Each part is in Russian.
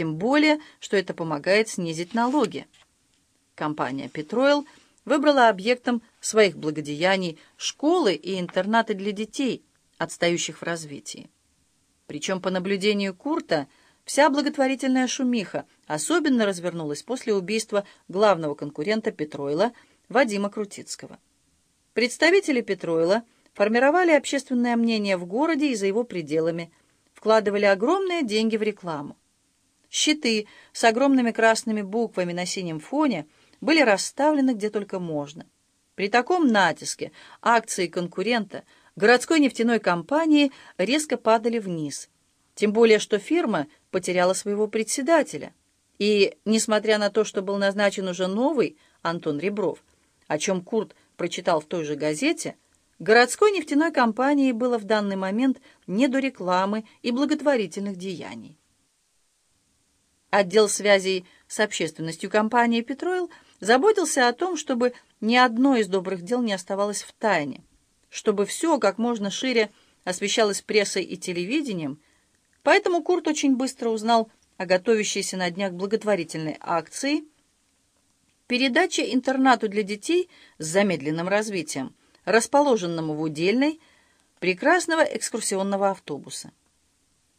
Тем более, что это помогает снизить налоги. Компания «Петроил» выбрала объектом своих благодеяний школы и интернаты для детей, отстающих в развитии. Причем, по наблюдению Курта, вся благотворительная шумиха особенно развернулась после убийства главного конкурента Петройла Вадима Крутицкого. Представители Петроила формировали общественное мнение в городе и за его пределами, вкладывали огромные деньги в рекламу. Щиты с огромными красными буквами на синем фоне были расставлены где только можно. При таком натиске акции конкурента городской нефтяной компании резко падали вниз. Тем более, что фирма потеряла своего председателя. И, несмотря на то, что был назначен уже новый Антон Ребров, о чем Курт прочитал в той же газете, городской нефтяной компании было в данный момент не до рекламы и благотворительных деяний. Отдел связей с общественностью компании «Петроил» заботился о том, чтобы ни одно из добрых дел не оставалось в тайне, чтобы все как можно шире освещалось прессой и телевидением, поэтому Курт очень быстро узнал о готовящейся на днях благотворительной акции передаче интернату для детей с замедленным развитием, расположенному в Удельной, прекрасного экскурсионного автобуса.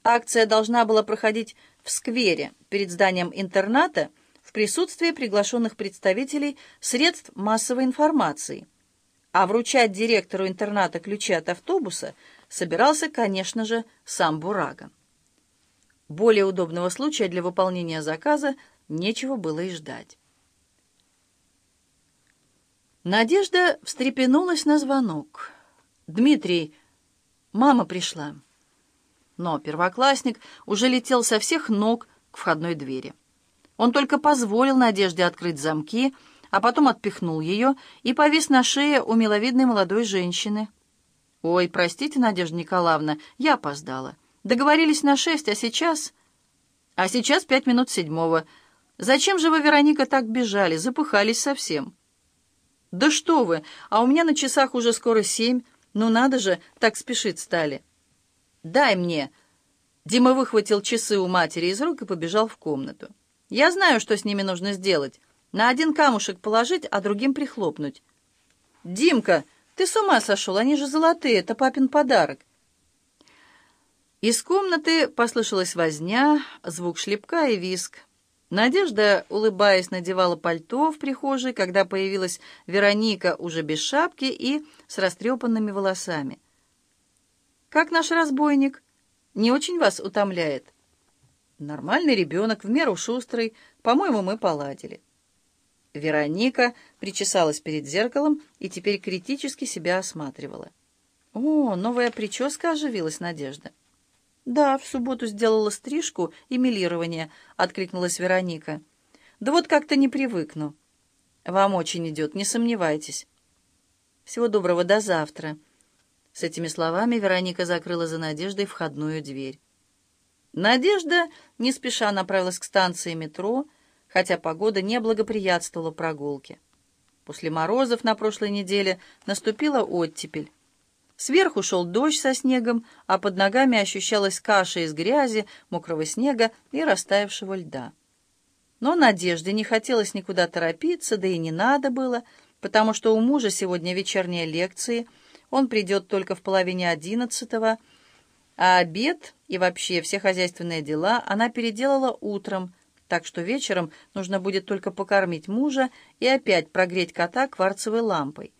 Акция должна была проходить в сквере перед зданием интерната в присутствии приглашенных представителей средств массовой информации, а вручать директору интерната ключи от автобуса собирался, конечно же, сам Бурага. Более удобного случая для выполнения заказа нечего было и ждать. Надежда встрепенулась на звонок. «Дмитрий, мама пришла». Но первоклассник уже летел со всех ног к входной двери. Он только позволил Надежде открыть замки, а потом отпихнул ее и повис на шее у миловидной молодой женщины. «Ой, простите, Надежда Николаевна, я опоздала. Договорились на шесть, а сейчас...» «А сейчас пять минут седьмого. Зачем же вы, Вероника, так бежали? Запыхались совсем». «Да что вы! А у меня на часах уже скоро семь. Ну надо же, так спешить стали». «Дай мне!» Дима выхватил часы у матери из рук и побежал в комнату. «Я знаю, что с ними нужно сделать. На один камушек положить, а другим прихлопнуть». «Димка, ты с ума сошел? Они же золотые, это папин подарок». Из комнаты послышалась возня, звук шлепка и виск. Надежда, улыбаясь, надевала пальто в прихожей, когда появилась Вероника уже без шапки и с растрепанными волосами. «Как наш разбойник? Не очень вас утомляет?» «Нормальный ребенок, в меру шустрый. По-моему, мы поладили». Вероника причесалась перед зеркалом и теперь критически себя осматривала. «О, новая прическа оживилась, Надежда». «Да, в субботу сделала стрижку и милирование», — откликнулась Вероника. «Да вот как-то не привыкну». «Вам очень идет, не сомневайтесь». «Всего доброго, до завтра». С этими словами Вероника закрыла за Надеждой входную дверь. Надежда не спеша направилась к станции метро, хотя погода не благоприятствовала прогулке. После морозов на прошлой неделе наступила оттепель. Сверху шел дождь со снегом, а под ногами ощущалась каша из грязи, мокрого снега и растаявшего льда. Но Надежде не хотелось никуда торопиться, да и не надо было, потому что у мужа сегодня вечерние лекции, он придет только в половине одиннадцатого, а обед и вообще все хозяйственные дела она переделала утром, так что вечером нужно будет только покормить мужа и опять прогреть кота кварцевой лампой.